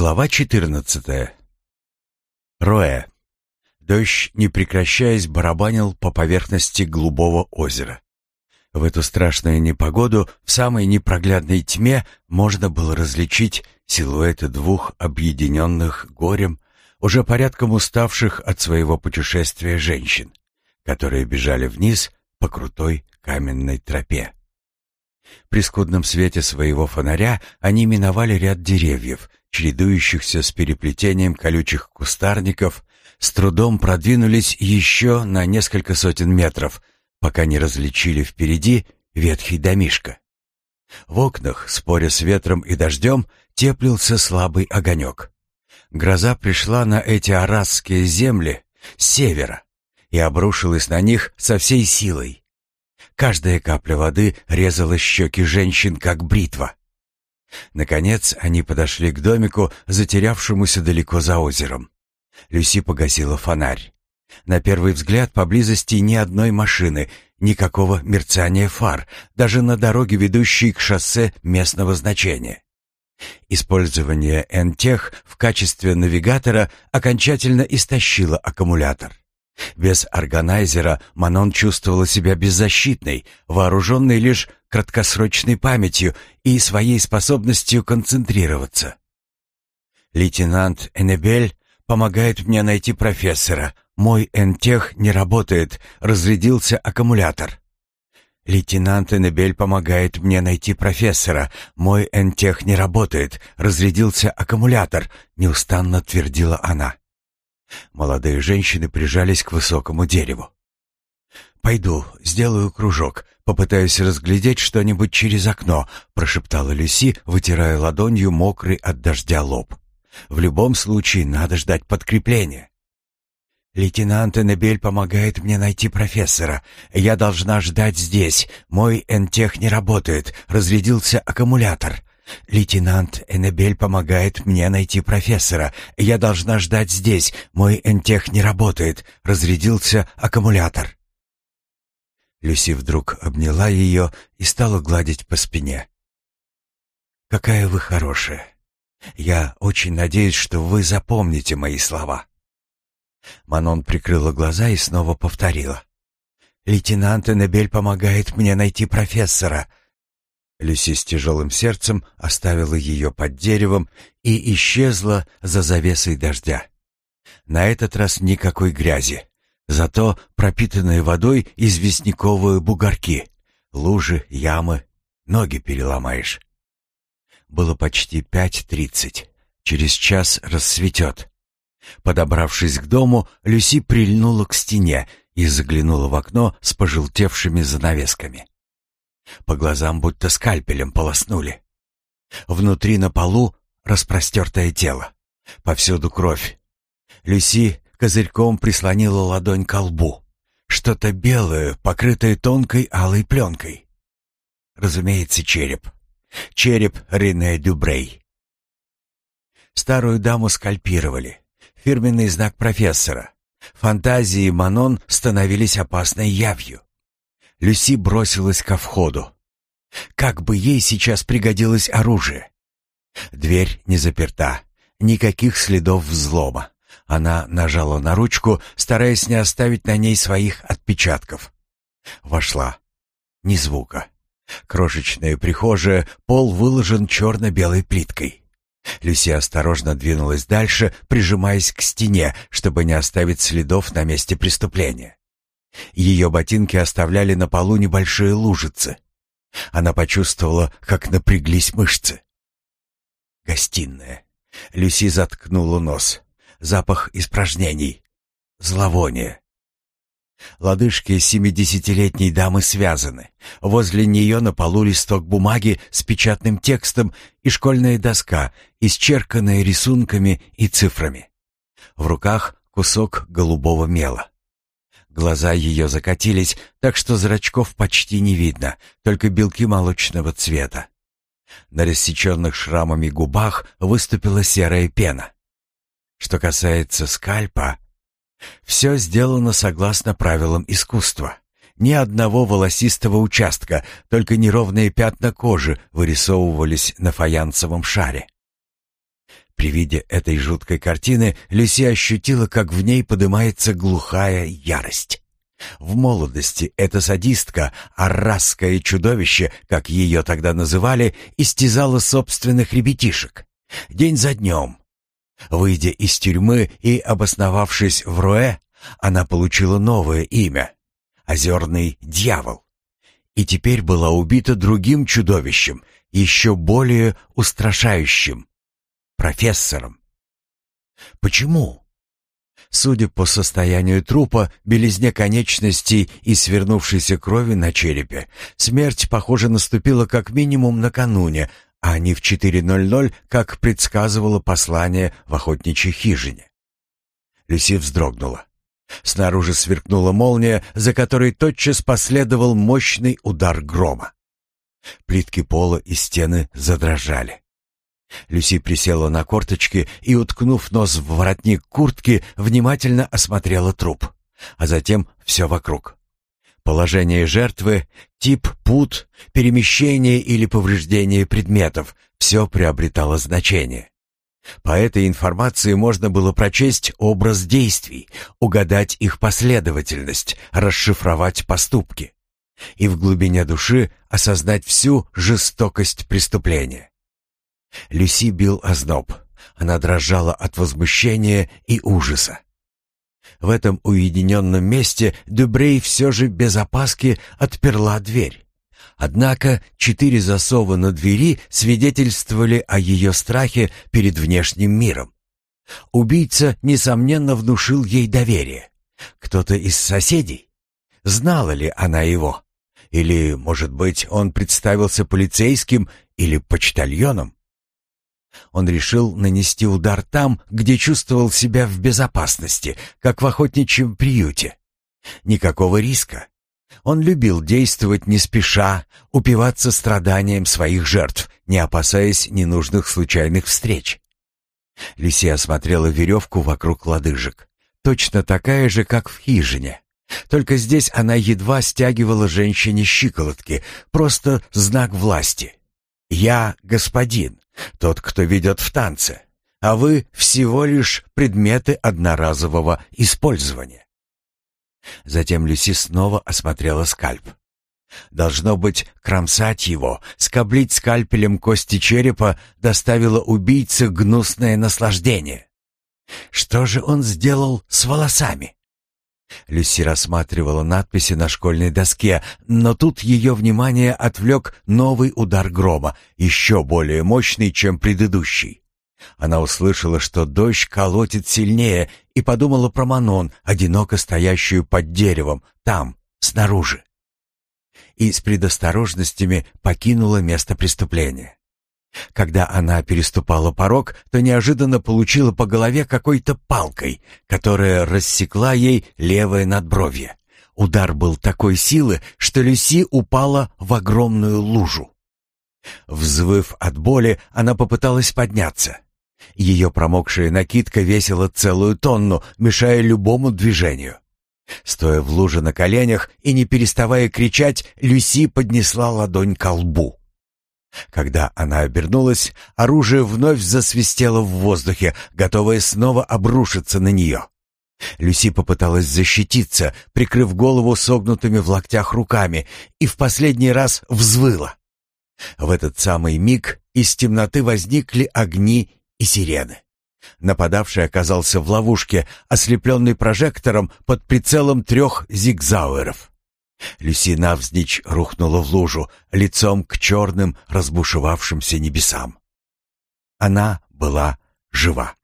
Глава 14. Роэ. Дождь, не прекращаясь, барабанил по поверхности голубого озера. В эту страшную непогоду, в самой непроглядной тьме, можно было различить силуэты двух объединенных горем, уже порядком уставших от своего путешествия женщин, которые бежали вниз по крутой каменной тропе. При скудном свете своего фонаря они миновали ряд деревьев, чередующихся с переплетением колючих кустарников, с трудом продвинулись еще на несколько сотен метров, пока не различили впереди ветхий домишко. В окнах, споря с ветром и дождем, теплился слабый огонек. Гроза пришла на эти арасские земли с севера и обрушилась на них со всей силой. Каждая капля воды резала щеки женщин, как бритва. Наконец они подошли к домику, затерявшемуся далеко за озером. Люси погасила фонарь. На первый взгляд поблизости ни одной машины, никакого мерцания фар, даже на дороге, ведущей к шоссе местного значения. Использование Энтех в качестве навигатора окончательно истощило аккумулятор. Без органайзера Манон чувствовала себя беззащитной, вооруженной лишь краткосрочной памятью и своей способностью концентрироваться. «Лейтенант Эннебель помогает мне найти профессора. Мой энтех не работает, разрядился аккумулятор». «Лейтенант Эннебель помогает мне найти профессора. Мой энтех не работает, разрядился аккумулятор», — неустанно твердила она. Молодые женщины прижались к высокому дереву. «Пойду, сделаю кружок, попытаюсь разглядеть что-нибудь через окно», прошептала Люси, вытирая ладонью мокрый от дождя лоб. «В любом случае надо ждать подкрепления». «Лейтенант Эннебель помогает мне найти профессора. Я должна ждать здесь. Мой энтех не работает. Разрядился аккумулятор. «Лейтенант Эннебель помогает мне найти профессора. Я должна ждать здесь. Мой энтех не работает. Разрядился аккумулятор». Люси вдруг обняла ее и стала гладить по спине. «Какая вы хорошая. Я очень надеюсь, что вы запомните мои слова». Манон прикрыла глаза и снова повторила. «Лейтенант Эннебель помогает мне найти профессора. Люси с тяжелым сердцем оставила ее под деревом и исчезла за завесой дождя. На этот раз никакой грязи, зато пропитанные водой известняковые бугорки, лужи, ямы, ноги переломаешь. Было почти пять тридцать. Через час рассветет. Подобравшись к дому, Люси прильнула к стене и заглянула в окно с пожелтевшими занавесками. По глазам будто скальпелем полоснули. Внутри на полу распростертое тело. Повсюду кровь. Люси козырьком прислонила ладонь к лбу. Что-то белое, покрытое тонкой алой пленкой. Разумеется, череп. Череп Рене Дюбрей. Старую даму скальпировали. Фирменный знак профессора. Фантазии Манон становились опасной явью. Люси бросилась ко входу. Как бы ей сейчас пригодилось оружие? Дверь не заперта. Никаких следов взлома. Она нажала на ручку, стараясь не оставить на ней своих отпечатков. Вошла. Ни звука. Крошечная прихожая, пол выложен черно-белой плиткой. Люси осторожно двинулась дальше, прижимаясь к стене, чтобы не оставить следов на месте преступления. Ее ботинки оставляли на полу небольшие лужицы. Она почувствовала, как напряглись мышцы. Гостиная. Люси заткнула нос. Запах испражнений. Зловоние. Лодыжки семидесятилетней дамы связаны. Возле нее на полу листок бумаги с печатным текстом и школьная доска, исчерканная рисунками и цифрами. В руках кусок голубого мела. Глаза ее закатились, так что зрачков почти не видно, только белки молочного цвета. На рассеченных шрамами губах выступила серая пена. Что касается скальпа, все сделано согласно правилам искусства. Ни одного волосистого участка, только неровные пятна кожи вырисовывались на фаянсовом шаре. При виде этой жуткой картины Люси ощутила, как в ней поднимается глухая ярость. В молодости эта садистка, аррасское чудовище, как ее тогда называли, истязала собственных ребятишек. День за днем. Выйдя из тюрьмы и обосновавшись в Руэ, она получила новое имя — Озерный Дьявол. И теперь была убита другим чудовищем, еще более устрашающим — профессором. Почему? Судя по состоянию трупа, белизне конечностей и свернувшейся крови на черепе, смерть, похоже, наступила как минимум накануне, а не в 4.00, как предсказывало послание в охотничьей хижине. Люси вздрогнула. Снаружи сверкнула молния, за которой тотчас последовал мощный удар грома. Плитки пола и стены задрожали. Люси присела на корточки и, уткнув нос в воротник куртки, внимательно осмотрела труп, а затем все вокруг. Положение жертвы, тип пут, перемещение или повреждение предметов — все приобретало значение. По этой информации можно было прочесть образ действий, угадать их последовательность, расшифровать поступки и в глубине души осознать всю жестокость преступления. Люси бил озноб. Она дрожала от возмущения и ужаса. В этом уединенном месте Дюбрей все же без опаски отперла дверь. Однако четыре засова на двери свидетельствовали о ее страхе перед внешним миром. Убийца, несомненно, внушил ей доверие. Кто-то из соседей? Знала ли она его? Или, может быть, он представился полицейским или почтальоном? Он решил нанести удар там, где чувствовал себя в безопасности, как в охотничьем приюте. Никакого риска. Он любил действовать не спеша, упиваться страданием своих жертв, не опасаясь ненужных случайных встреч. Люси осмотрела веревку вокруг лодыжек. Точно такая же, как в хижине. Только здесь она едва стягивала женщине щиколотки, просто знак власти. «Я господин, тот, кто ведет в танце, а вы всего лишь предметы одноразового использования». Затем Люси снова осмотрела скальп. Должно быть, кромсать его, скоблить скальпелем кости черепа доставило убийце гнусное наслаждение. Что же он сделал с волосами? Люси рассматривала надписи на школьной доске, но тут ее внимание отвлек новый удар грома, еще более мощный, чем предыдущий. Она услышала, что дождь колотит сильнее, и подумала про Манон, одиноко стоящую под деревом, там, снаружи. И с предосторожностями покинула место преступления. Когда она переступала порог, то неожиданно получила по голове какой-то палкой, которая рассекла ей левое надбровье. Удар был такой силы, что Люси упала в огромную лужу. Взвыв от боли, она попыталась подняться. Ее промокшая накидка весила целую тонну, мешая любому движению. Стоя в луже на коленях и не переставая кричать, Люси поднесла ладонь к лбу. Когда она обернулась, оружие вновь засвистело в воздухе, готовое снова обрушиться на нее. Люси попыталась защититься, прикрыв голову согнутыми в локтях руками, и в последний раз взвыла. В этот самый миг из темноты возникли огни и сирены. Нападавший оказался в ловушке, ослепленный прожектором под прицелом трех зигзауэров. Люси навзничь рухнула в лужу, лицом к черным разбушевавшимся небесам. Она была жива.